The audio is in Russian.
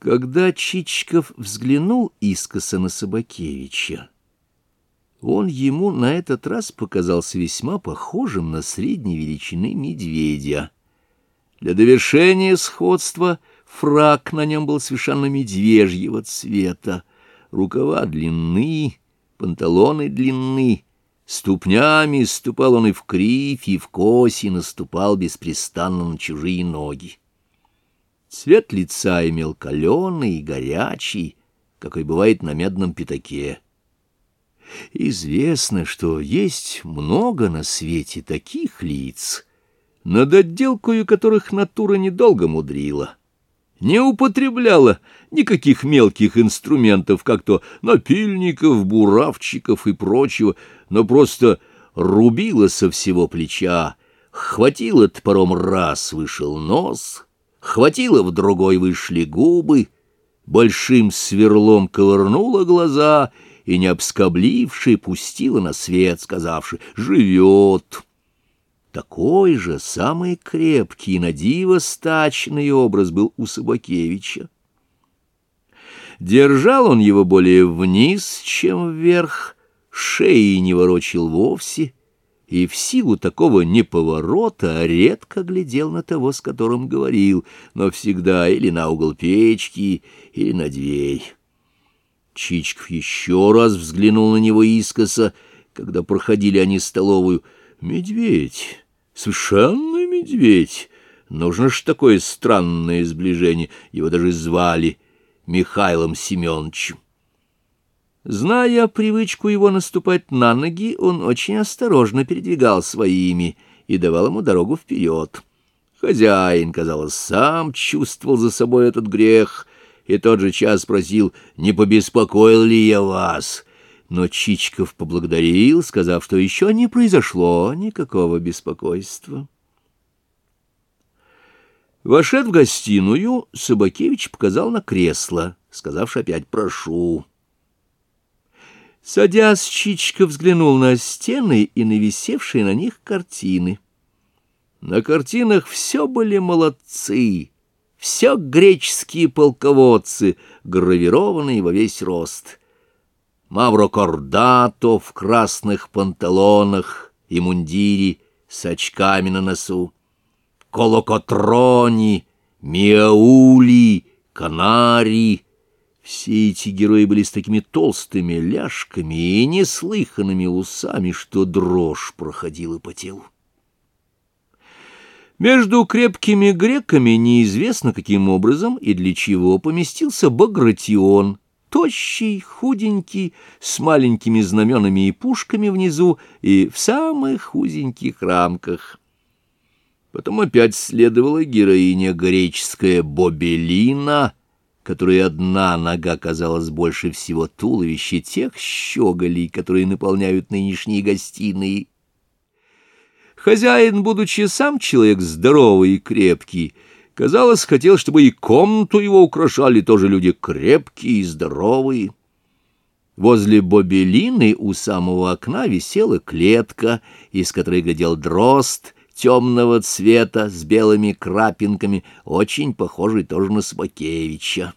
Когда Чичиков взглянул искоса на Собакевича, он ему на этот раз показался весьма похожим на средней величины медведя. Для довершения сходства фрак на нем был совершенно медвежьего цвета, рукава длинны, панталоны длинны, ступнями ступал он и в кривь, и в коси наступал беспрестанно на чужие ноги. Цвет лица имел каленый и горячий, какой бывает на медном пятаке. Известно, что есть много на свете таких лиц, над отделкою которых натура недолго мудрила, не употребляла никаких мелких инструментов, как то напильников, буравчиков и прочего, но просто рубила со всего плеча, хватила топором раз, вышел нос — Хватило в другой вышли губы, большим сверлом ковырнула глаза и, не обскобливши, пустила на свет, сказавши «живет». Такой же самый крепкий, надиво стачный образ был у Собакевича. Держал он его более вниз, чем вверх, шеи не ворочил вовсе — и в силу такого неповорота редко глядел на того, с которым говорил, но всегда или на угол печки, или на дверь. Чичков еще раз взглянул на него искоса, когда проходили они столовую. «Медведь! Совершенно медведь! Нужно ж такое странное сближение!» Его даже звали Михаилом Семеновичем. Зная привычку его наступать на ноги, он очень осторожно передвигал своими и давал ему дорогу вперед. Хозяин, казалось, сам чувствовал за собой этот грех, и тот же час спросил, не побеспокоил ли я вас. Но Чичков поблагодарил, сказав, что еще не произошло никакого беспокойства. Вошед в гостиную, Собакевич показал на кресло, сказавши опять «прошу». Садясь, Чичка взглянул на стены и на висевшие на них картины. На картинах все были молодцы, все греческие полководцы, гравированные во весь рост. Мавро Кордато в красных панталонах и мундире с очками на носу, Колокотрони, Миаули, Канари — все эти герои были с такими толстыми ляжками и неслыханными усами, что дрожь проходила по телу. Между крепкими греками неизвестно каким образом и для чего поместился Багратион, тощий, худенький, с маленькими знаменами и пушками внизу и в самых узеньких рамках. Потом опять следовала героиня греческая Бобелина — которой одна нога казалась больше всего туловища тех щеголей, которые наполняют нынешние гостиные. Хозяин, будучи сам человек здоровый и крепкий, казалось, хотел, чтобы и комнату его украшали тоже люди крепкие и здоровые. Возле бобелины у самого окна висела клетка, из которой глядел дрозд темного цвета с белыми крапинками, очень похожий тоже на Собакевича.